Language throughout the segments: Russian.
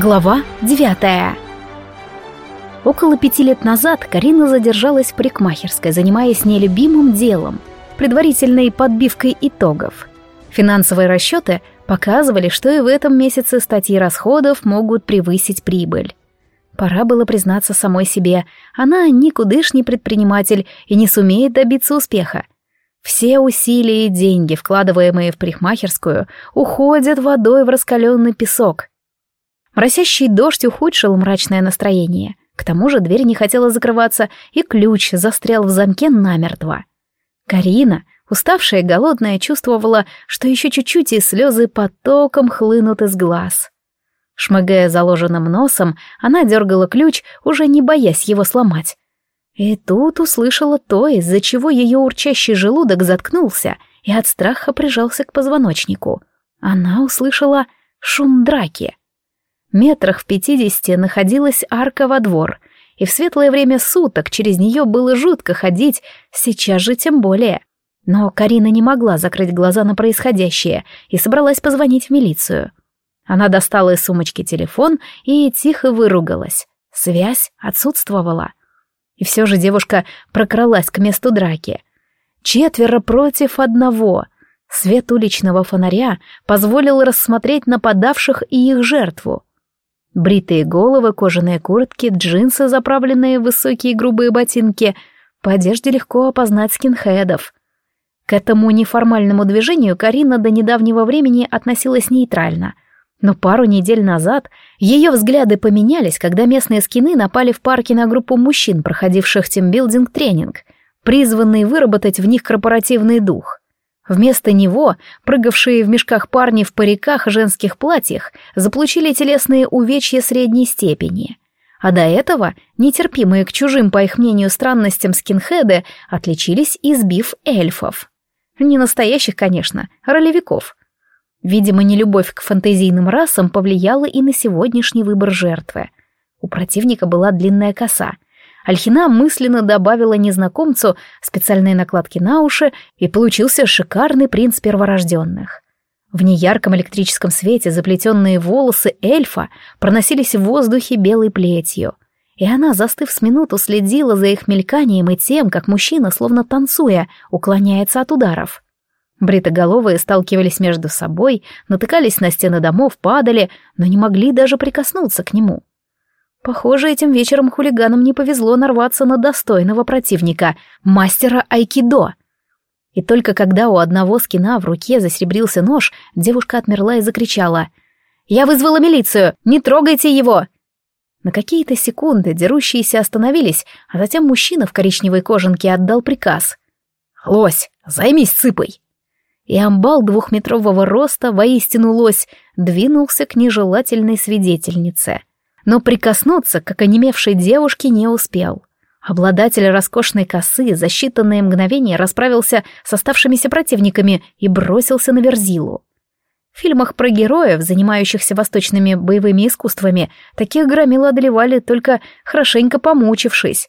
Глава девятая Около пяти лет назад Карина задержалась в парикмахерской, занимаясь нелюбимым делом, предварительной подбивкой итогов. Финансовые расчеты показывали, что и в этом месяце статьи расходов могут превысить прибыль. Пора было признаться самой себе, она никудышний предприниматель и не сумеет добиться успеха. Все усилия и деньги, вкладываемые в парикмахерскую, уходят водой в раскаленный песок. Моросящий дождь ухудшил мрачное настроение. К тому же дверь не хотела закрываться, и ключ застрял в замке намертво. Карина, уставшая и голодная, чувствовала, что еще чуть-чуть и слезы потоком хлынут из глаз. Шмыгая заложенным носом, она дергала ключ, уже не боясь его сломать. И тут услышала то, из-за чего ее урчащий желудок заткнулся и от страха прижался к позвоночнику. Она услышала шум драки. Метрах в пятидесяти находилась арка во двор, и в светлое время суток через нее было жутко ходить, сейчас же тем более. Но Карина не могла закрыть глаза на происходящее и собралась позвонить в милицию. Она достала из сумочки телефон и тихо выругалась. Связь отсутствовала. И все же девушка прокралась к месту драки. Четверо против одного. Свет уличного фонаря позволил рассмотреть нападавших и их жертву. Бритые головы, кожаные куртки, джинсы, заправленные в высокие грубые ботинки. По одежде легко опознать скинхедов. К этому неформальному движению Карина до недавнего времени относилась нейтрально. Но пару недель назад ее взгляды поменялись, когда местные скины напали в парке на группу мужчин, проходивших тимбилдинг-тренинг, призванный выработать в них корпоративный дух. Вместо него прыгавшие в мешках парни в париках и женских платьях заполучили телесные увечья средней степени. А до этого нетерпимые к чужим, по их мнению, странностям скинхеды отличились, избив эльфов. Не настоящих, конечно, а ролевиков. Видимо, нелюбовь к фантазийным расам повлияла и на сегодняшний выбор жертвы. У противника была длинная коса — Альхина мысленно добавила незнакомцу специальные накладки на уши, и получился шикарный принц перворожденных. В неярком электрическом свете заплетенные волосы эльфа проносились в воздухе белой плетью, и она, застыв с минуту, следила за их мельканием и тем, как мужчина, словно танцуя, уклоняется от ударов. Бритоголовые сталкивались между собой, натыкались на стены домов, падали, но не могли даже прикоснуться к нему. Похоже, этим вечером хулиганам не повезло нарваться на достойного противника, мастера айкидо. И только когда у одного скина в руке засребрился нож, девушка отмерла и закричала. «Я вызвала милицию! Не трогайте его!» На какие-то секунды дерущиеся остановились, а затем мужчина в коричневой кожанке отдал приказ. «Лось, займись цыпой!» И амбал двухметрового роста, воистину лось, двинулся к нежелательной свидетельнице но прикоснуться к оконемевшей девушке не успел. Обладатель роскошной косы за считанные мгновения расправился с оставшимися противниками и бросился на Верзилу. В фильмах про героев, занимающихся восточными боевыми искусствами, таких громил одолевали только хорошенько помучившись.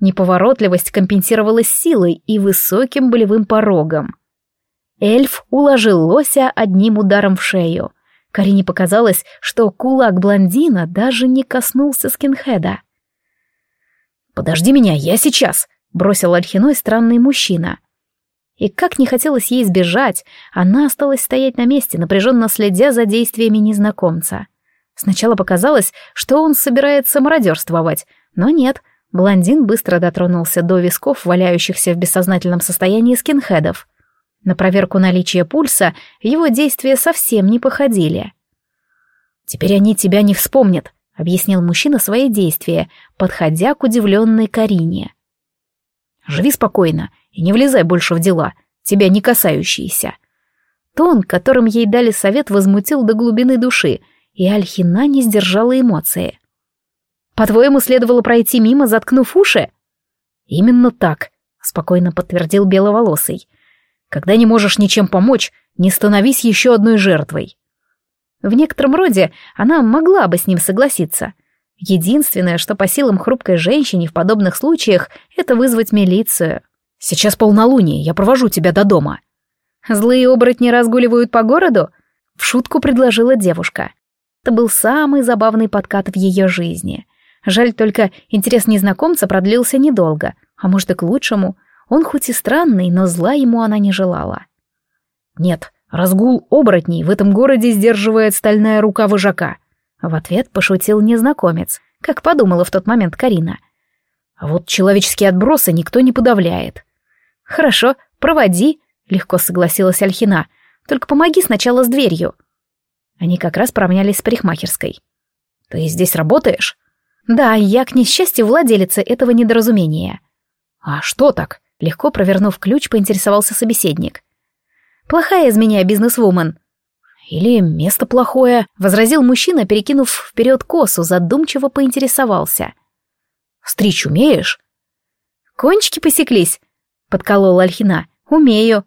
Неповоротливость компенсировалась силой и высоким болевым порогом. Эльф уложил лося одним ударом в шею, Карине показалось, что кулак блондина даже не коснулся скинхеда. «Подожди меня, я сейчас!» — бросил Альхиной странный мужчина. И как не хотелось ей сбежать, она осталась стоять на месте, напряженно следя за действиями незнакомца. Сначала показалось, что он собирается мародерствовать, но нет, блондин быстро дотронулся до висков, валяющихся в бессознательном состоянии скинхедов. На проверку наличия пульса его действия совсем не походили. «Теперь они тебя не вспомнят», — объяснил мужчина свои действия, подходя к удивленной Карине. «Живи спокойно и не влезай больше в дела, тебя не касающиеся». Тон, которым ей дали совет, возмутил до глубины души, и Альхина не сдержала эмоции. «По-твоему, следовало пройти мимо, заткнув уши?» «Именно так», — спокойно подтвердил Беловолосый. Когда не можешь ничем помочь, не становись еще одной жертвой. В некотором роде она могла бы с ним согласиться. Единственное, что по силам хрупкой женщине в подобных случаях, это вызвать милицию. «Сейчас полнолуние, я провожу тебя до дома». «Злые оборотни разгуливают по городу?» — в шутку предложила девушка. Это был самый забавный подкат в ее жизни. Жаль только, интерес незнакомца продлился недолго, а может и к лучшему. Он хоть и странный, но зла ему она не желала. «Нет, разгул оборотней в этом городе сдерживает стальная рука вожака», в ответ пошутил незнакомец, как подумала в тот момент Карина. А вот человеческие отбросы никто не подавляет. Хорошо, проводи, легко согласилась Альхина. Только помоги сначала с дверью. Они как раз поравнялись с парикмахерской. Ты здесь работаешь? Да, я, к несчастью, владелица этого недоразумения. А что так? Легко провернув ключ, поинтересовался собеседник. Плохая из меня бизнесвумен. Или место плохое, возразил мужчина, перекинув вперед косу, задумчиво поинтересовался. Стричь умеешь? Кончики посеклись, подколола Альхина. Умею.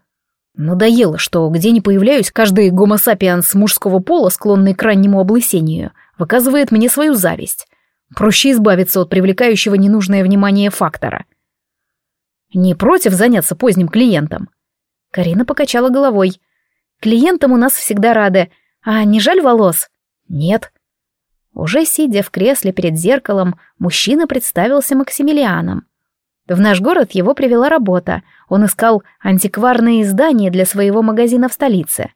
Надоело, что где не появляюсь, каждый гомосапиенс мужского пола, склонный к раннему облысению, выказывает мне свою зависть. Проще избавиться от привлекающего ненужное внимание фактора. Не против заняться поздним клиентом? Карина покачала головой. Клиентам у нас всегда рады. А не жаль волос? Нет. Уже сидя в кресле перед зеркалом, мужчина представился Максимилианом. В наш город его привела работа. Он искал антикварные издания для своего магазина в столице.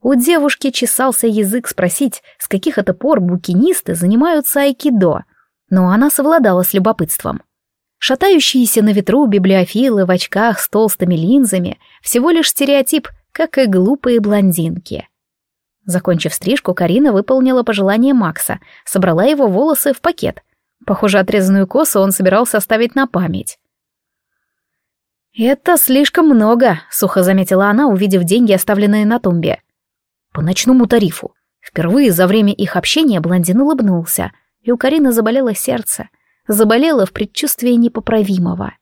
У девушки чесался язык спросить, с каких это пор букинисты занимаются айкидо, но она совладала с любопытством. Шатающиеся на ветру библиофилы в очках с толстыми линзами — всего лишь стереотип — как и глупые блондинки. Закончив стрижку, Карина выполнила пожелание Макса, собрала его волосы в пакет. Похоже, отрезанную косу он собирался оставить на память. «Это слишком много», — сухо заметила она, увидев деньги, оставленные на тумбе. «По ночному тарифу». Впервые за время их общения блондин улыбнулся, и у Карины заболело сердце. Заболело в предчувствии непоправимого.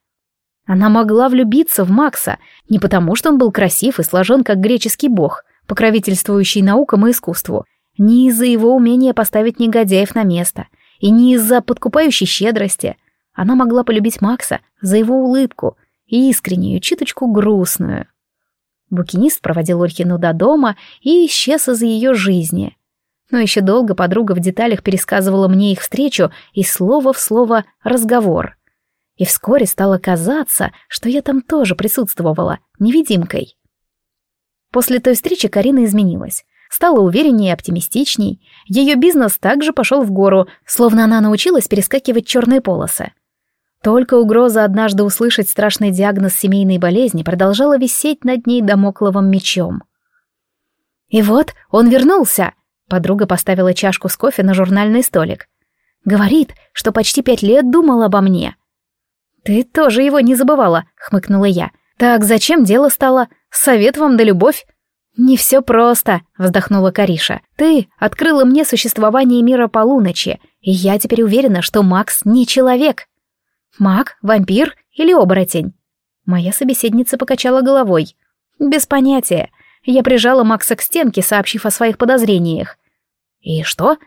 Она могла влюбиться в Макса не потому, что он был красив и сложен как греческий бог, покровительствующий наукам и искусству, не из-за его умения поставить негодяев на место, и не из-за подкупающей щедрости. Она могла полюбить Макса за его улыбку, искреннюю, чуточку грустную. Букинист проводил Ольхину до дома и исчез из ее жизни. Но еще долго подруга в деталях пересказывала мне их встречу и слово в слово разговор — и вскоре стало казаться, что я там тоже присутствовала, невидимкой. После той встречи Карина изменилась. Стала увереннее и оптимистичней. Ее бизнес также пошел в гору, словно она научилась перескакивать черные полосы. Только угроза однажды услышать страшный диагноз семейной болезни продолжала висеть над ней домокловым мечом. «И вот он вернулся!» Подруга поставила чашку с кофе на журнальный столик. «Говорит, что почти пять лет думал обо мне. «Ты тоже его не забывала», — хмыкнула я. «Так зачем дело стало? Совет вам да любовь?» «Не все просто», — вздохнула Кариша. «Ты открыла мне существование мира полуночи, и я теперь уверена, что Макс не человек». «Маг? Вампир? Или оборотень?» Моя собеседница покачала головой. «Без понятия. Я прижала Макса к стенке, сообщив о своих подозрениях». «И что?»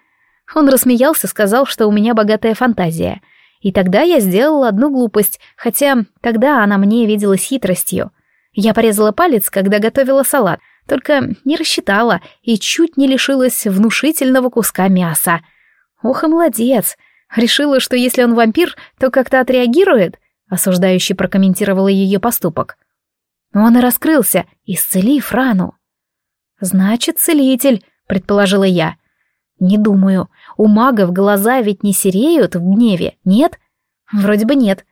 Он рассмеялся, сказал, что у меня богатая фантазия — и тогда я сделала одну глупость, хотя тогда она мне виделась хитростью. Я порезала палец, когда готовила салат, только не рассчитала и чуть не лишилась внушительного куска мяса. Ох и молодец! Решила, что если он вампир, то как-то отреагирует, осуждающе прокомментировала ее поступок. Он и раскрылся, исцелив рану. «Значит, целитель», — предположила я. «Не думаю. У магов глаза ведь не сереют в гневе, нет? Вроде бы нет.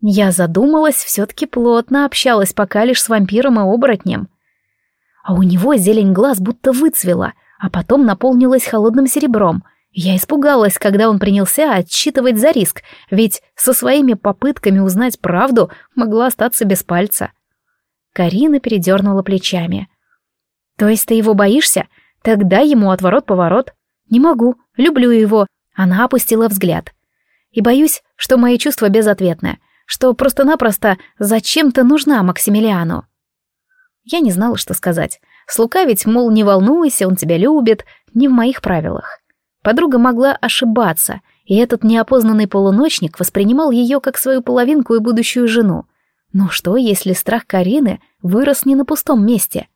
Я задумалась, все-таки плотно общалась пока лишь с вампиром и оборотнем. А у него зелень глаз будто выцвела, а потом наполнилась холодным серебром. Я испугалась, когда он принялся отсчитывать за риск, ведь со своими попытками узнать правду могла остаться без пальца. Карина передернула плечами. «То есть ты его боишься? Тогда ему отворот-поворот». «Не могу, люблю его». Она опустила взгляд. «И боюсь, что мои чувства безответны, что просто-напросто зачем-то нужна Максимилиану». Я не знала, что сказать. Слукавить, мол, не волнуйся, он тебя любит, не в моих правилах. Подруга могла ошибаться, и этот неопознанный полуночник воспринимал ее как свою половинку и будущую жену. Но что, если страх Карины вырос не на пустом месте?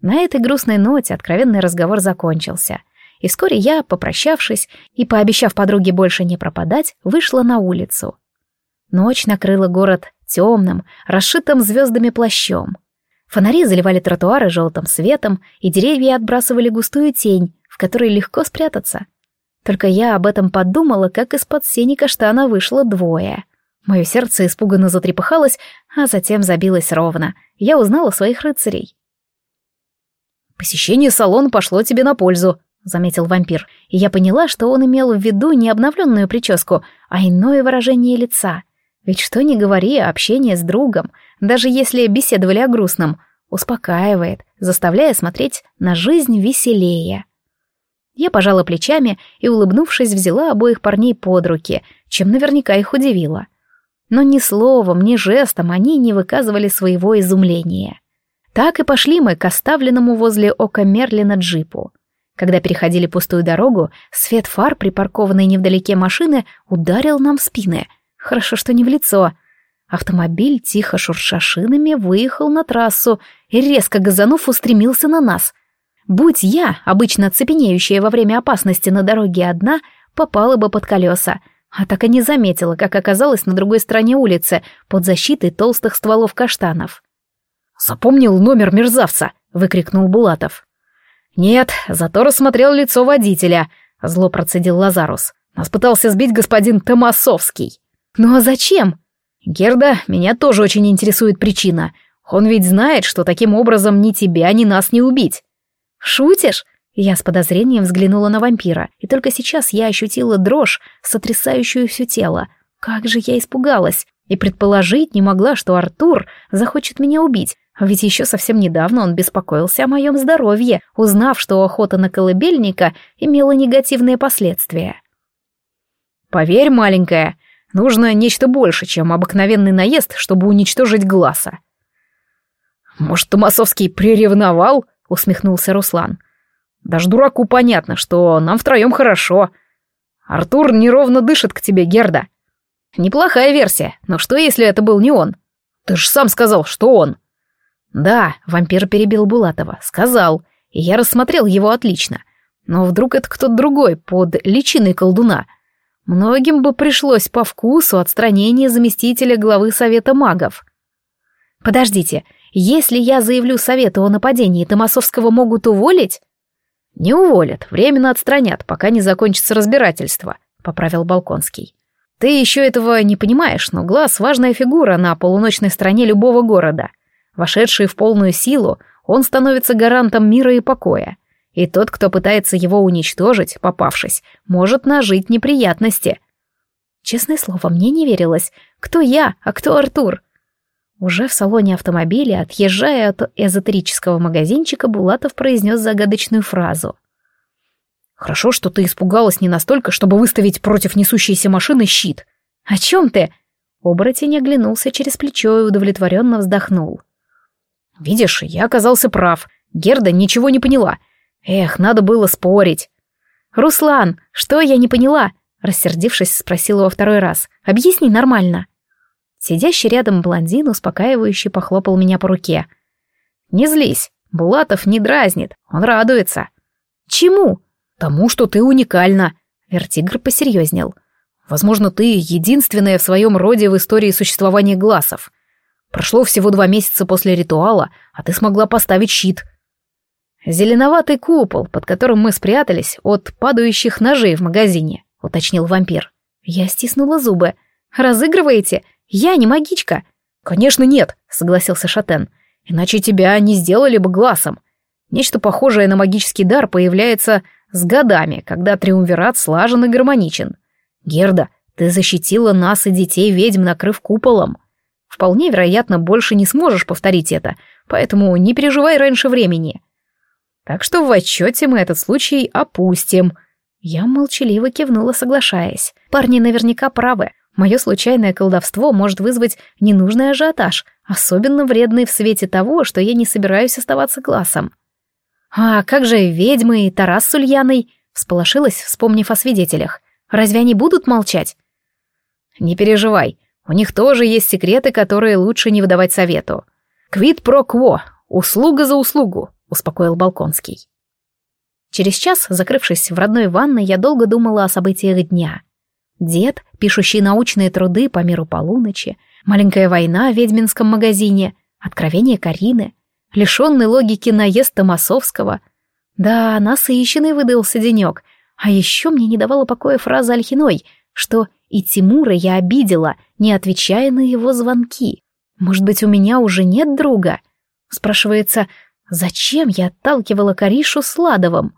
На этой грустной ноте откровенный разговор закончился — и вскоре я, попрощавшись и пообещав подруге больше не пропадать, вышла на улицу. Ночь накрыла город темным, расшитым звездами плащом. Фонари заливали тротуары желтым светом, и деревья отбрасывали густую тень, в которой легко спрятаться. Только я об этом подумала, как из-под сени каштана вышло двое. Мое сердце испуганно затрепыхалось, а затем забилось ровно. Я узнала своих рыцарей. «Посещение салона пошло тебе на пользу», — заметил вампир, и я поняла, что он имел в виду не обновленную прическу, а иное выражение лица. Ведь что ни говори, общение с другом, даже если беседовали о грустном, успокаивает, заставляя смотреть на жизнь веселее. Я пожала плечами и, улыбнувшись, взяла обоих парней под руки, чем наверняка их удивило. Но ни словом, ни жестом они не выказывали своего изумления. Так и пошли мы к оставленному возле ока Мерлина джипу. Когда переходили пустую дорогу, свет фар, припаркованной невдалеке машины, ударил нам в спины. Хорошо, что не в лицо. Автомобиль, тихо шурша шинами, выехал на трассу и, резко газанув, устремился на нас. Будь я, обычно цепенеющая во время опасности на дороге одна, попала бы под колеса, а так и не заметила, как оказалась на другой стороне улицы, под защитой толстых стволов каштанов. «Запомнил номер мерзавца!» — выкрикнул Булатов. «Нет, зато рассмотрел лицо водителя», — зло процедил Лазарус. «Нас пытался сбить господин Томасовский». «Ну а зачем?» «Герда, меня тоже очень интересует причина. Он ведь знает, что таким образом ни тебя, ни нас не убить». «Шутишь?» Я с подозрением взглянула на вампира, и только сейчас я ощутила дрожь, сотрясающую все тело. Как же я испугалась! И предположить не могла, что Артур захочет меня убить, ведь еще совсем недавно он беспокоился о моем здоровье, узнав, что охота на колыбельника имела негативные последствия. «Поверь, маленькая, нужно нечто больше, чем обыкновенный наезд, чтобы уничтожить глаза». «Может, Томасовский приревновал?» — усмехнулся Руслан. «Даже дураку понятно, что нам втроем хорошо. Артур неровно дышит к тебе, Герда». «Неплохая версия, но что, если это был не он? Ты же сам сказал, что он». Да, вампир перебил Булатова, сказал, и я рассмотрел его отлично. Но вдруг это кто-то другой, под личиной колдуна. Многим бы пришлось по вкусу отстранение заместителя главы Совета магов. Подождите, если я заявлю Совету о нападении, Томасовского могут уволить? Не уволят, временно отстранят, пока не закончится разбирательство, поправил Балконский. Ты еще этого не понимаешь, но глаз — важная фигура на полуночной стороне любого города. Вошедший в полную силу, он становится гарантом мира и покоя. И тот, кто пытается его уничтожить, попавшись, может нажить неприятности. Честное слово, мне не верилось, кто я, а кто Артур. Уже в салоне автомобиля, отъезжая от эзотерического магазинчика, Булатов произнес загадочную фразу. «Хорошо, что ты испугалась не настолько, чтобы выставить против несущейся машины щит». «О чем ты?» Оборотень оглянулся через плечо и удовлетворенно вздохнул. Видишь, я оказался прав. Герда ничего не поняла. Эх, надо было спорить. «Руслан, что я не поняла?» Рассердившись, спросила во второй раз. «Объясни нормально». Сидящий рядом блондин успокаивающе похлопал меня по руке. «Не злись, Булатов не дразнит, он радуется». «Чему?» «Тому, что ты уникальна», — Вертигр посерьезнел. «Возможно, ты единственная в своем роде в истории существования глазов. Прошло всего два месяца после ритуала, а ты смогла поставить щит. Зеленоватый купол, под которым мы спрятались от падающих ножей в магазине, уточнил вампир. Я стиснула зубы. Разыгрываете? Я не магичка. Конечно, нет, согласился Шатен. Иначе тебя не сделали бы глазом. Нечто похожее на магический дар появляется с годами, когда триумвират слажен и гармоничен. Герда, ты защитила нас и детей ведьм, накрыв куполом. Вполне вероятно, больше не сможешь повторить это, поэтому не переживай раньше времени. Так что в отчете мы этот случай опустим. Я молчаливо кивнула, соглашаясь. Парни наверняка правы. Мое случайное колдовство может вызвать ненужный ажиотаж, особенно вредный в свете того, что я не собираюсь оставаться глазом. «А как же ведьмы и Тарас с Ульяной?» — всполошилась, вспомнив о свидетелях. «Разве они будут молчать?» «Не переживай, у них тоже есть секреты, которые лучше не выдавать совету. Квит про кво, услуга за услугу, успокоил Балконский. Через час, закрывшись в родной ванной, я долго думала о событиях дня. Дед, пишущий научные труды по миру полуночи, маленькая война в ведьминском магазине, откровение Карины, лишенный логики наезд Томасовского. Да, насыщенный выдался денек. А еще мне не давала покоя фраза Альхиной, что и Тимура я обидела, не отвечая на его звонки. Может быть, у меня уже нет друга? Спрашивается, зачем я отталкивала Каришу с Ладовым?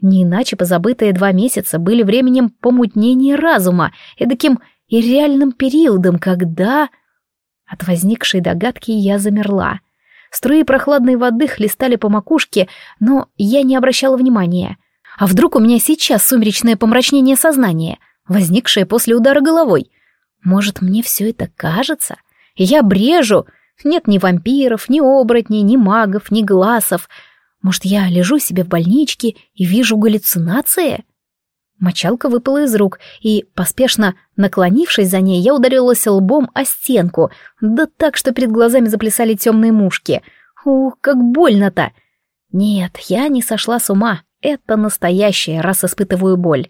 Не иначе позабытые два месяца были временем помутнения разума, эдаким и реальным периодом, когда... От возникшей догадки я замерла. Струи прохладной воды хлестали по макушке, но я не обращала внимания. А вдруг у меня сейчас сумеречное помрачнение сознания, возникшее после удара головой? Может, мне все это кажется? Я брежу. Нет ни вампиров, ни оборотней, ни магов, ни глазов. Может, я лежу себе в больничке и вижу галлюцинации? Мочалка выпала из рук, и, поспешно наклонившись за ней, я ударилась лбом о стенку, да так, что перед глазами заплясали темные мушки. Ух, как больно-то! Нет, я не сошла с ума. Это настоящее, раз испытываю боль.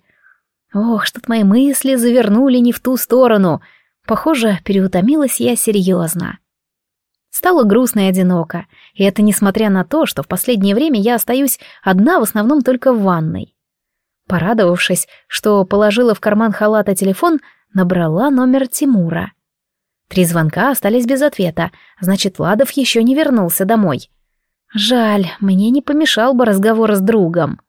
Ох, что-то мои мысли завернули не в ту сторону. Похоже, переутомилась я серьезно. Стало грустно и одиноко, и это несмотря на то, что в последнее время я остаюсь одна в основном только в ванной. Порадовавшись, что положила в карман халата телефон, набрала номер Тимура. Три звонка остались без ответа, значит, Ладов еще не вернулся домой. Жаль, мне не помешал бы разговор с другом.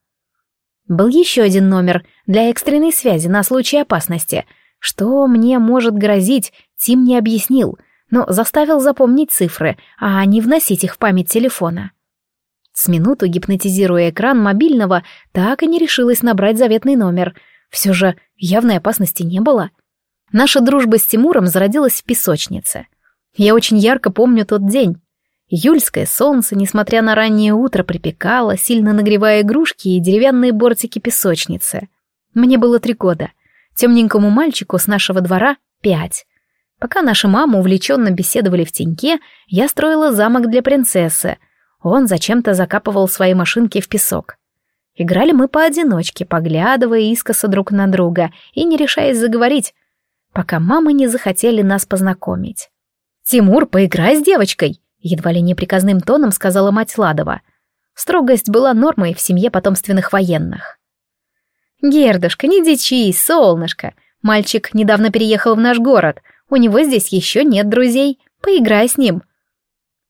Был еще один номер для экстренной связи на случай опасности. Что мне может грозить, Тим не объяснил, но заставил запомнить цифры, а не вносить их в память телефона. С минуту, гипнотизируя экран мобильного, так и не решилась набрать заветный номер. Все же явной опасности не было. Наша дружба с Тимуром зародилась в песочнице. Я очень ярко помню тот день. Июльское солнце, несмотря на раннее утро, припекало, сильно нагревая игрушки и деревянные бортики песочницы. Мне было три года. Темненькому мальчику с нашего двора — пять. Пока наши мамы увлеченно беседовали в теньке, я строила замок для принцессы — он зачем-то закапывал свои машинки в песок. Играли мы поодиночке, поглядывая искоса друг на друга и не решаясь заговорить, пока мамы не захотели нас познакомить. «Тимур, поиграй с девочкой!» — едва ли неприказным тоном сказала мать Ладова. Строгость была нормой в семье потомственных военных. «Гердушка, не дичись, солнышко! Мальчик недавно переехал в наш город, у него здесь еще нет друзей, поиграй с ним!»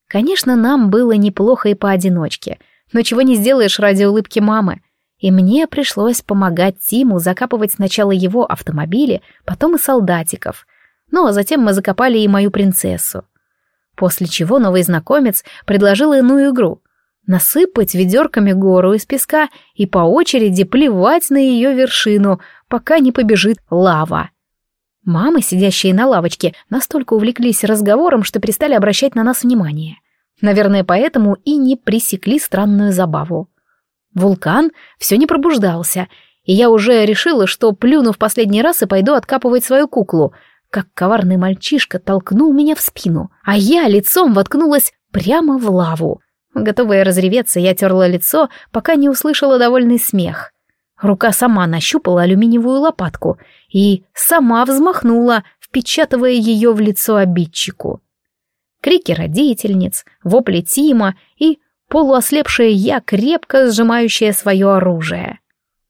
Конечно, нам было неплохо и поодиночке, но чего не сделаешь ради улыбки мамы. И мне пришлось помогать Тиму закапывать сначала его автомобили, потом и солдатиков. Ну, а затем мы закопали и мою принцессу. После чего новый знакомец предложил иную игру — насыпать ведерками гору из песка и по очереди плевать на ее вершину, пока не побежит лава. Мамы, сидящие на лавочке, настолько увлеклись разговором, что перестали обращать на нас внимание. Наверное, поэтому и не пресекли странную забаву. Вулкан все не пробуждался, и я уже решила, что плюну в последний раз и пойду откапывать свою куклу, как коварный мальчишка толкнул меня в спину, а я лицом воткнулась прямо в лаву. Готовая разреветься, я терла лицо, пока не услышала довольный смех. Рука сама нащупала алюминиевую лопатку и сама взмахнула, впечатывая ее в лицо обидчику. Крики родительниц, вопли Тима и полуослепшая я, крепко сжимающая свое оружие.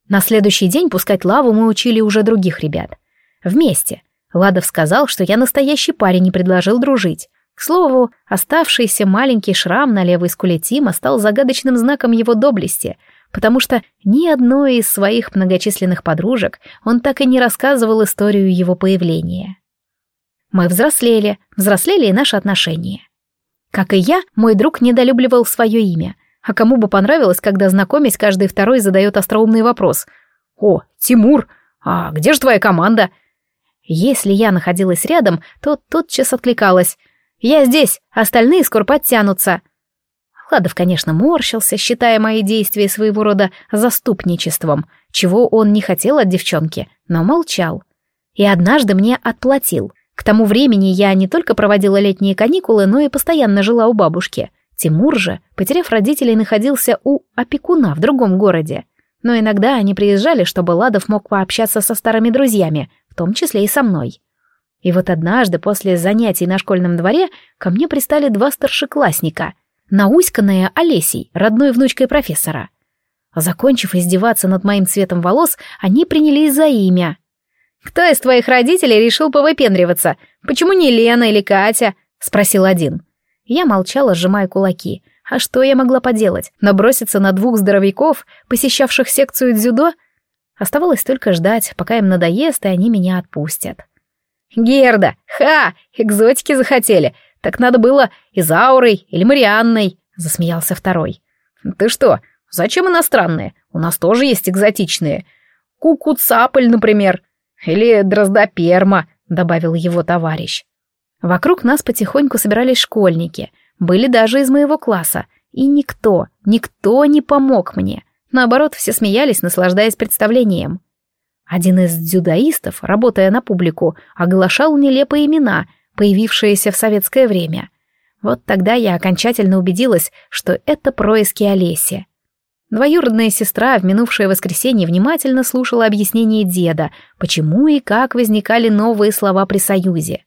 На следующий день пускать лаву мы учили уже других ребят. Вместе. Ладов сказал, что я настоящий парень и предложил дружить. К слову, оставшийся маленький шрам на левой скуле Тима стал загадочным знаком его доблести — потому что ни одной из своих многочисленных подружек он так и не рассказывал историю его появления. Мы взрослели, взрослели и наши отношения. Как и я, мой друг недолюбливал свое имя, а кому бы понравилось, когда, знакомясь, каждый второй задает остроумный вопрос. «О, Тимур, а где же твоя команда?» Если я находилась рядом, то тотчас откликалась. «Я здесь, остальные скоро подтянутся». Ладов, конечно, морщился, считая мои действия своего рода заступничеством, чего он не хотел от девчонки, но молчал. И однажды мне отплатил. К тому времени я не только проводила летние каникулы, но и постоянно жила у бабушки. Тимур же, потеряв родителей, находился у опекуна в другом городе. Но иногда они приезжали, чтобы Ладов мог пообщаться со старыми друзьями, в том числе и со мной. И вот однажды после занятий на школьном дворе ко мне пристали два старшеклассника, науськанная Олесей, родной внучкой профессора. Закончив издеваться над моим цветом волос, они принялись за имя. «Кто из твоих родителей решил повыпендриваться? Почему не Лена или Катя?» — спросил один. Я молчала, сжимая кулаки. А что я могла поделать? Наброситься на двух здоровяков, посещавших секцию дзюдо? Оставалось только ждать, пока им надоест, и они меня отпустят. «Герда! Ха! Экзотики захотели! Так надо было Изаурой или Марианной!» — засмеялся второй. «Ты что? Зачем иностранные? У нас тоже есть экзотичные. Кукуцаполь, например!» «Или дроздоперма», — добавил его товарищ. Вокруг нас потихоньку собирались школьники, были даже из моего класса, и никто, никто не помог мне. Наоборот, все смеялись, наслаждаясь представлением. Один из дзюдоистов, работая на публику, оглашал нелепые имена, появившиеся в советское время. Вот тогда я окончательно убедилась, что это происки Олеси. Двоюродная сестра в минувшее воскресенье внимательно слушала объяснение деда, почему и как возникали новые слова при Союзе.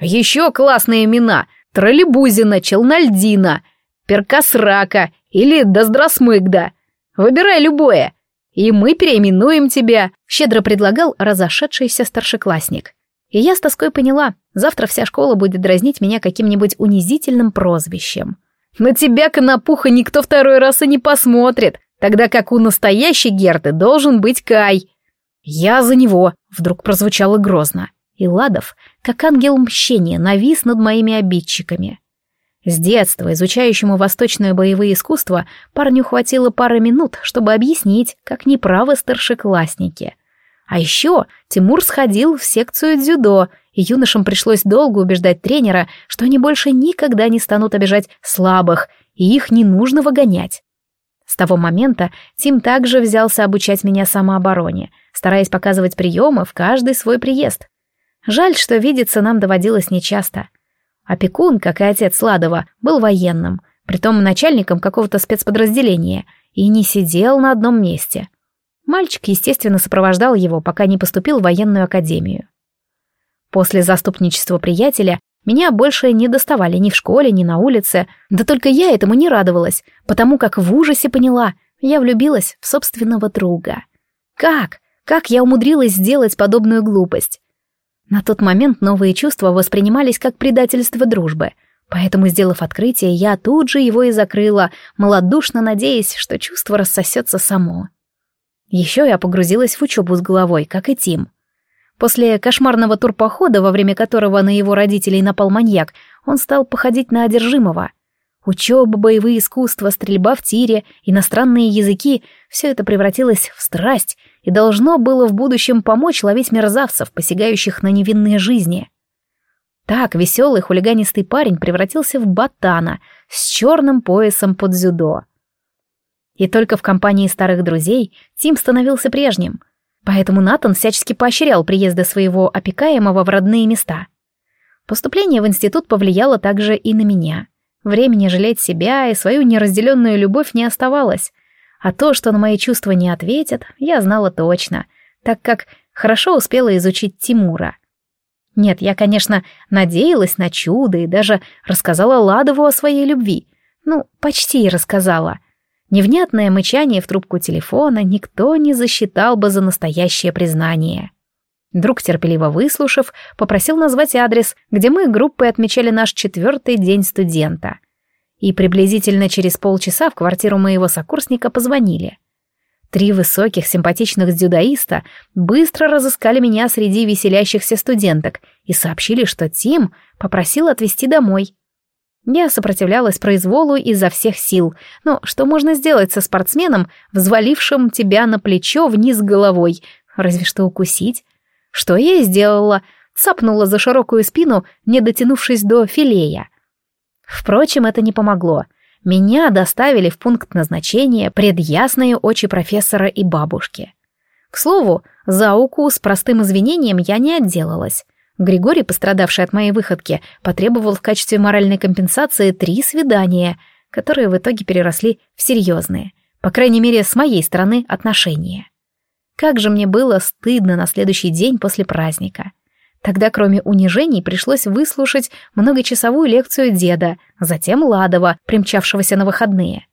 «Еще классные имена! Троллебузина, Челнальдина, Перкасрака или Доздрасмыгда. Выбирай любое, и мы переименуем тебя», — щедро предлагал разошедшийся старшеклассник. И я с тоской поняла, завтра вся школа будет дразнить меня каким-нибудь унизительным прозвищем. На тебя, Конопуха, никто второй раз и не посмотрит, тогда как у настоящей Герты должен быть Кай. Я за него, вдруг прозвучало грозно. И Ладов, как ангел мщения, навис над моими обидчиками. С детства, изучающему восточное боевые искусства, парню хватило пары минут, чтобы объяснить, как неправы старшеклассники. А еще Тимур сходил в секцию дзюдо и юношам пришлось долго убеждать тренера, что они больше никогда не станут обижать слабых, и их не нужно выгонять. С того момента Тим также взялся обучать меня самообороне, стараясь показывать приемы в каждый свой приезд. Жаль, что видеться нам доводилось нечасто. Опекун, как и отец Ладова, был военным, притом начальником какого-то спецподразделения, и не сидел на одном месте. Мальчик, естественно, сопровождал его, пока не поступил в военную академию. После заступничества приятеля меня больше не доставали ни в школе, ни на улице, да только я этому не радовалась, потому как в ужасе поняла, я влюбилась в собственного друга. Как? Как я умудрилась сделать подобную глупость? На тот момент новые чувства воспринимались как предательство дружбы, поэтому, сделав открытие, я тут же его и закрыла, малодушно надеясь, что чувство рассосется само. Еще я погрузилась в учебу с головой, как и Тим. После кошмарного турпохода, во время которого на его родителей напал маньяк, он стал походить на одержимого. Учеба, боевые искусства, стрельба в тире, иностранные языки — все это превратилось в страсть и должно было в будущем помочь ловить мерзавцев, посягающих на невинные жизни. Так веселый хулиганистый парень превратился в ботана с черным поясом под дзюдо. И только в компании старых друзей Тим становился прежним — Поэтому Натан всячески поощрял приезды своего опекаемого в родные места. Поступление в институт повлияло также и на меня. Времени жалеть себя и свою неразделенную любовь не оставалось. А то, что на мои чувства не ответят, я знала точно, так как хорошо успела изучить Тимура. Нет, я, конечно, надеялась на чудо и даже рассказала Ладову о своей любви. Ну, почти рассказала — Невнятное мычание в трубку телефона никто не засчитал бы за настоящее признание. Друг, терпеливо выслушав, попросил назвать адрес, где мы группой отмечали наш четвертый день студента. И приблизительно через полчаса в квартиру моего сокурсника позвонили. Три высоких, симпатичных дзюдоиста быстро разыскали меня среди веселящихся студенток и сообщили, что Тим попросил отвезти домой. Я сопротивлялась произволу изо всех сил. Но что можно сделать со спортсменом, взвалившим тебя на плечо вниз головой? Разве что укусить. Что я и сделала. Цапнула за широкую спину, не дотянувшись до филея. Впрочем, это не помогло. Меня доставили в пункт назначения пред ясные очи профессора и бабушки. К слову, за укус простым извинением я не отделалась. Григорий, пострадавший от моей выходки, потребовал в качестве моральной компенсации три свидания, которые в итоге переросли в серьезные. По крайней мере, с моей стороны отношения. Как же мне было стыдно на следующий день после праздника. Тогда, кроме унижений, пришлось выслушать многочасовую лекцию деда, затем Ладова, примчавшегося на выходные.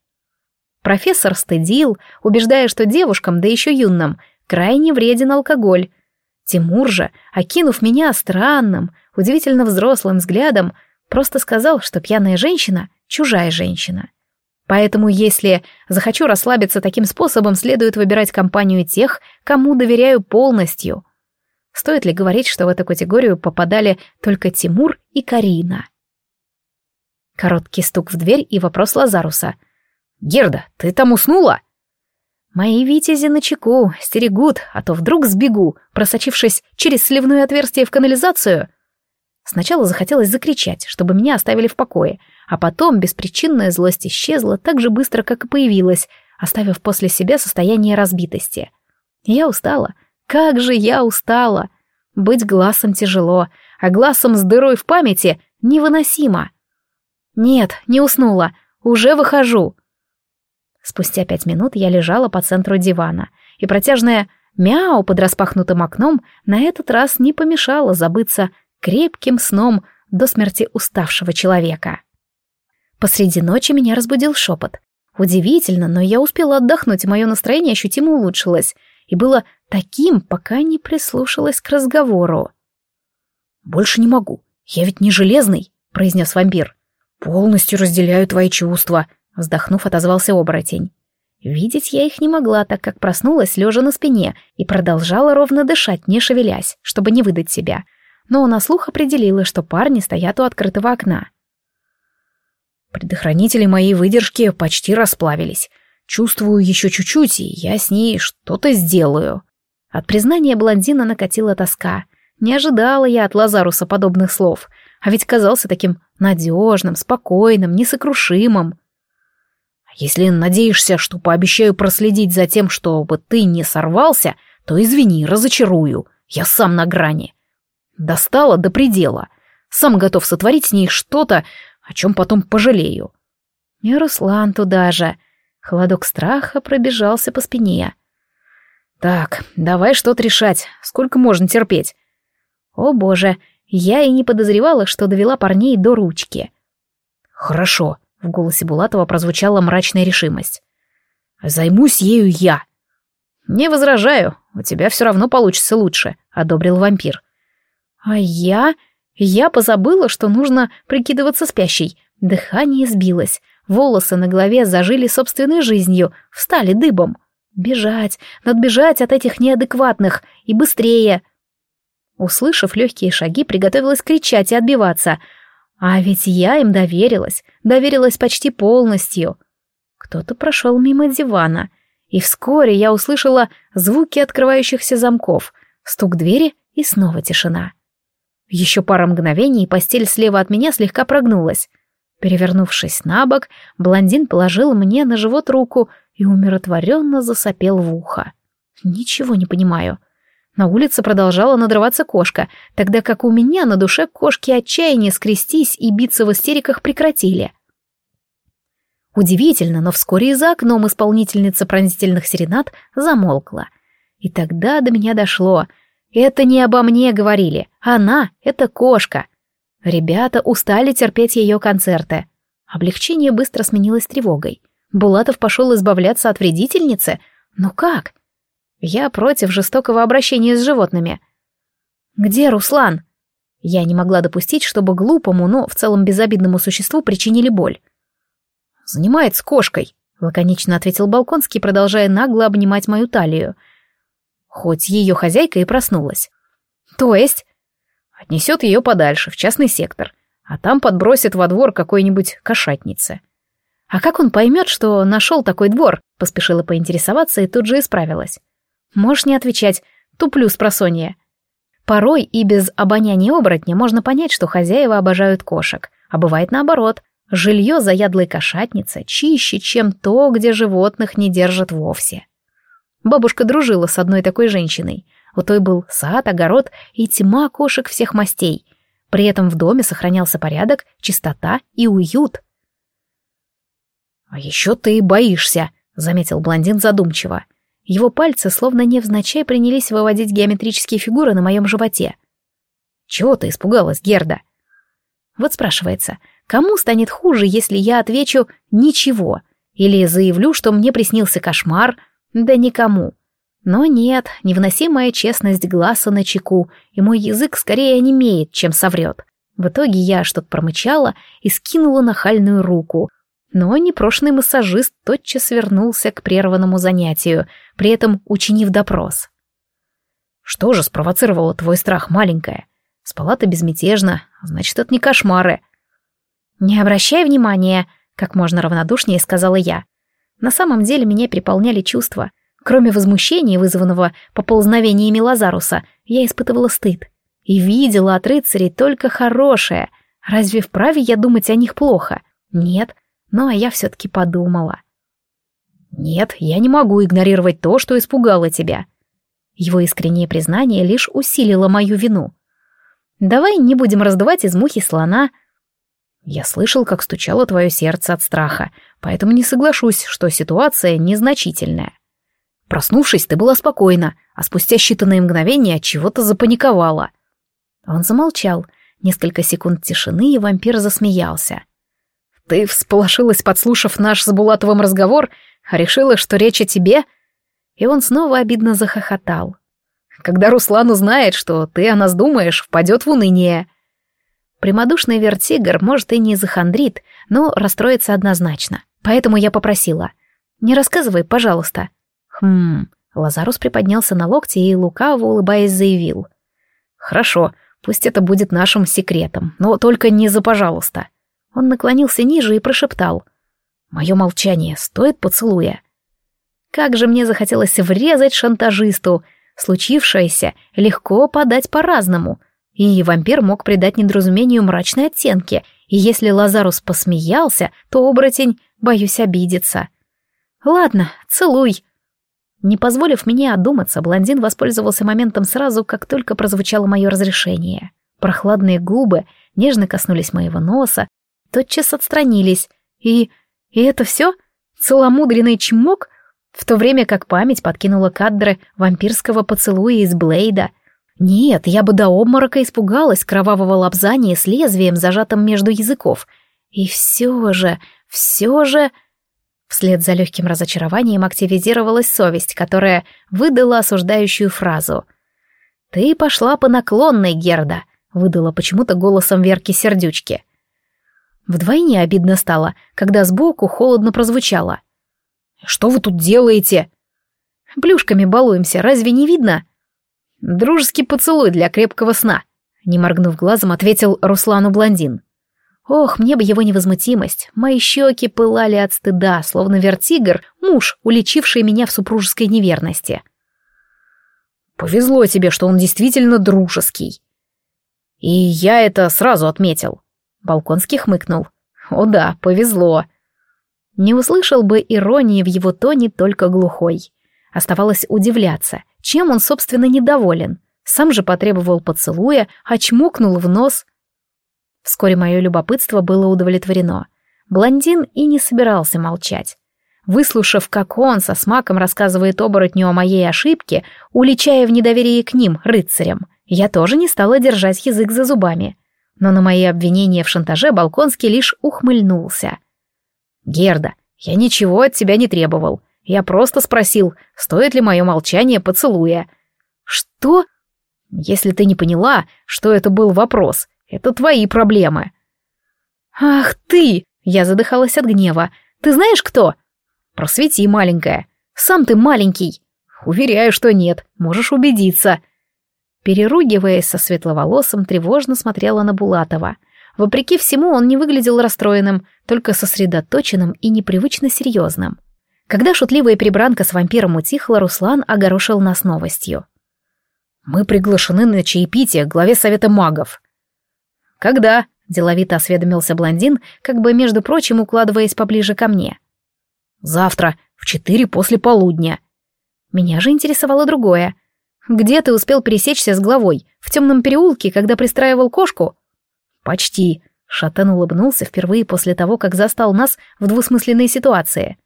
Профессор стыдил, убеждая, что девушкам, да еще юным, крайне вреден алкоголь. Тимур же, окинув меня странным, удивительно взрослым взглядом, просто сказал, что пьяная женщина — чужая женщина. Поэтому, если захочу расслабиться таким способом, следует выбирать компанию тех, кому доверяю полностью — Стоит ли говорить, что в эту категорию попадали только Тимур и Карина? Короткий стук в дверь и вопрос Лазаруса. «Герда, ты там уснула?» Мои витязи на чеку, стерегут, а то вдруг сбегу, просочившись через сливное отверстие в канализацию. Сначала захотелось закричать, чтобы меня оставили в покое, а потом беспричинная злость исчезла так же быстро, как и появилась, оставив после себя состояние разбитости. Я устала, как же я устала! Быть глазом тяжело, а глазом с дырой в памяти невыносимо. Нет, не уснула, уже выхожу. Спустя пять минут я лежала по центру дивана, и протяжное «мяу» под распахнутым окном на этот раз не помешало забыться крепким сном до смерти уставшего человека. Посреди ночи меня разбудил шепот. Удивительно, но я успела отдохнуть, и мое настроение ощутимо улучшилось — и было таким, пока не прислушалась к разговору. «Больше не могу, я ведь не железный», — произнес вампир. «Полностью разделяю твои чувства», — вздохнув, отозвался оборотень. Видеть я их не могла, так как проснулась, лежа на спине, и продолжала ровно дышать, не шевелясь, чтобы не выдать себя. Но на слух определила, что парни стоят у открытого окна. Предохранители моей выдержки почти расплавились. Чувствую еще чуть-чуть, и я с ней что-то сделаю. От признания блондина накатила тоска. Не ожидала я от Лазаруса подобных слов, а ведь казался таким надежным, спокойным, несокрушимым. Если надеешься, что пообещаю проследить за тем, чтобы ты не сорвался, то извини, разочарую. Я сам на грани. Достала до предела. Сам готов сотворить с ней что-то, о чем потом пожалею. И Руслан туда же — Холодок страха пробежался по спине. «Так, давай что-то решать. Сколько можно терпеть?» «О боже, я и не подозревала, что довела парней до ручки». «Хорошо», — в голосе Булатова прозвучала мрачная решимость. «Займусь ею я». «Не возражаю, у тебя все равно получится лучше», — одобрил вампир. «А я...» Я позабыла, что нужно прикидываться спящей. Дыхание сбилось. Волосы на голове зажили собственной жизнью, встали дыбом. Бежать, надо бежать от этих неадекватных, и быстрее. Услышав легкие шаги, приготовилась кричать и отбиваться. А ведь я им доверилась, доверилась почти полностью. Кто-то прошел мимо дивана, и вскоре я услышала звуки открывающихся замков, стук двери и снова тишина. Еще пара мгновений, и постель слева от меня слегка прогнулась. Перевернувшись на бок, блондин положил мне на живот руку и умиротворенно засопел в ухо. Ничего не понимаю. На улице продолжала надрываться кошка, тогда как у меня на душе кошки отчаяние скрестись и биться в истериках прекратили. Удивительно, но вскоре и за окном исполнительница пронзительных серенад замолкла. И тогда до меня дошло. Это не обо мне говорили. Она — это кошка. Ребята устали терпеть ее концерты. Облегчение быстро сменилось тревогой. Булатов пошел избавляться от вредительницы? Но как? Я против жестокого обращения с животными. Где Руслан? Я не могла допустить, чтобы глупому, но в целом безобидному существу причинили боль. «Занимается кошкой», — лаконично ответил Балконский, продолжая нагло обнимать мою талию. Хоть ее хозяйка и проснулась. «То есть?» Отнесет ее подальше, в частный сектор, а там подбросит во двор какой-нибудь кошатницы. А как он поймет, что нашел такой двор? Поспешила поинтересоваться и тут же исправилась. Можешь не отвечать, туплю с просонья. Порой и без обоняния оборотня можно понять, что хозяева обожают кошек, а бывает наоборот. Жилье заядлой кошатницы чище, чем то, где животных не держат вовсе. Бабушка дружила с одной такой женщиной — у той был сад, огород и тьма кошек всех мастей. При этом в доме сохранялся порядок, чистота и уют. «А еще ты боишься», — заметил блондин задумчиво. Его пальцы словно невзначай принялись выводить геометрические фигуры на моем животе. «Чего ты испугалась, Герда?» Вот спрашивается, кому станет хуже, если я отвечу «ничего» или заявлю, что мне приснился кошмар? Да никому. Но нет, невыносимая честность глаза на чеку, и мой язык скорее онемеет, чем соврет. В итоге я что-то промычала и скинула нахальную руку. Но непрошенный массажист тотчас вернулся к прерванному занятию, при этом учинив допрос. «Что же спровоцировало твой страх, маленькая? Спала ты безмятежно, значит, это не кошмары». «Не обращай внимания», — как можно равнодушнее сказала я. На самом деле меня переполняли чувства. Кроме возмущения, вызванного поползновениями Лазаруса, я испытывала стыд и видела от рыцарей только хорошее. Разве вправе я думать о них плохо? Нет, а я все-таки подумала. Нет, я не могу игнорировать то, что испугало тебя. Его искреннее признание лишь усилило мою вину. Давай не будем раздувать из мухи слона. Я слышал, как стучало твое сердце от страха, поэтому не соглашусь, что ситуация незначительная. Проснувшись, ты была спокойна, а спустя считанные мгновения от чего-то запаниковала. Он замолчал. Несколько секунд тишины, и вампир засмеялся. «Ты всполошилась, подслушав наш с Булатовым разговор, а решила, что речь о тебе?» И он снова обидно захохотал. «Когда Руслан узнает, что ты о нас думаешь, впадет в уныние». Прямодушный вертигр, может, и не захандрит, но расстроится однозначно. Поэтому я попросила. «Не рассказывай, пожалуйста». «Хм...» Лазарус приподнялся на локте и, лукаво улыбаясь, заявил. «Хорошо, Пусть это будет нашим секретом, но только не за пожалуйста. Он наклонился ниже и прошептал. Мое молчание стоит поцелуя. Как же мне захотелось врезать шантажисту. Случившееся легко подать по-разному. И вампир мог придать недоразумению мрачные оттенки, и если Лазарус посмеялся, то оборотень, боюсь, обидится. «Ладно, целуй», не позволив мне одуматься, блондин воспользовался моментом сразу, как только прозвучало мое разрешение. Прохладные губы нежно коснулись моего носа, тотчас отстранились. И... и это все? Целомудренный чмок? В то время как память подкинула кадры вампирского поцелуя из Блейда. Нет, я бы до обморока испугалась кровавого лапзания с лезвием, зажатым между языков. И все же, все же... Вслед за легким разочарованием активизировалась совесть, которая выдала осуждающую фразу. «Ты пошла по наклонной, Герда», — выдала почему-то голосом Верки Сердючки. Вдвойне обидно стало, когда сбоку холодно прозвучало. «Что вы тут делаете?» «Плюшками балуемся, разве не видно?» «Дружеский поцелуй для крепкого сна», — не моргнув глазом, ответил Руслану блондин. Ох, мне бы его невозмутимость. Мои щеки пылали от стыда, словно вертигр, муж, уличивший меня в супружеской неверности. Повезло тебе, что он действительно дружеский. И я это сразу отметил. Балконский хмыкнул. О да, повезло. Не услышал бы иронии в его тоне только глухой. Оставалось удивляться, чем он, собственно, недоволен. Сам же потребовал поцелуя, очмокнул в нос, Вскоре мое любопытство было удовлетворено. Блондин и не собирался молчать. Выслушав, как он со смаком рассказывает оборотню о моей ошибке, уличая в недоверии к ним, рыцарям, я тоже не стала держать язык за зубами. Но на мои обвинения в шантаже Балконский лишь ухмыльнулся. «Герда, я ничего от тебя не требовал. Я просто спросил, стоит ли мое молчание поцелуя». «Что?» «Если ты не поняла, что это был вопрос, это твои проблемы». «Ах ты!» — я задыхалась от гнева. «Ты знаешь кто?» «Просвети, маленькая. Сам ты маленький». «Уверяю, что нет. Можешь убедиться». Переругиваясь со светловолосым, тревожно смотрела на Булатова. Вопреки всему, он не выглядел расстроенным, только сосредоточенным и непривычно серьезным. Когда шутливая перебранка с вампиром утихла, Руслан огорошил нас новостью. «Мы приглашены на чаепитие к главе Совета магов. «Когда?» — деловито осведомился блондин, как бы, между прочим, укладываясь поближе ко мне. «Завтра, в четыре после полудня». Меня же интересовало другое. «Где ты успел пересечься с главой? В темном переулке, когда пристраивал кошку?» «Почти», — Шатен улыбнулся впервые после того, как застал нас в двусмысленной ситуации.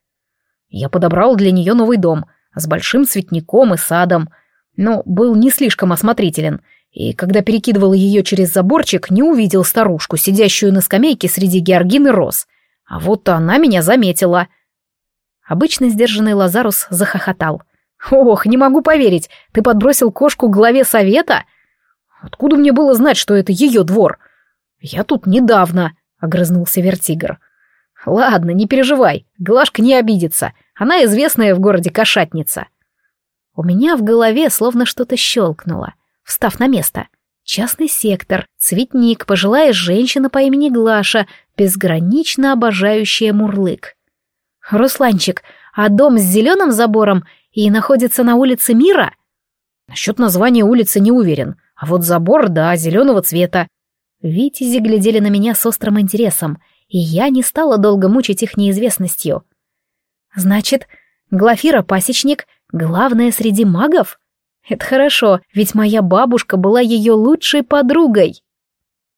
Я подобрал для нее новый дом с большим цветником и садом, но был не слишком осмотрителен, и когда перекидывал ее через заборчик, не увидел старушку, сидящую на скамейке среди георгин роз. А вот она меня заметила. Обычно сдержанный Лазарус захохотал. «Ох, не могу поверить, ты подбросил кошку к главе совета?» «Откуда мне было знать, что это ее двор?» «Я тут недавно», — огрызнулся Вертигр. «Ладно, не переживай, Глашка не обидится, она известная в городе кошатница». У меня в голове словно что-то щелкнуло, встав на место. Частный сектор, цветник, пожилая женщина по имени Глаша, безгранично обожающая мурлык. «Русланчик, а дом с зеленым забором и находится на улице Мира?» «Насчет названия улицы не уверен, а вот забор, да, зеленого цвета». Витязи глядели на меня с острым интересом, и я не стала долго мучить их неизвестностью. «Значит, Глафира-пасечник — главная среди магов?» Это хорошо, ведь моя бабушка была ее лучшей подругой.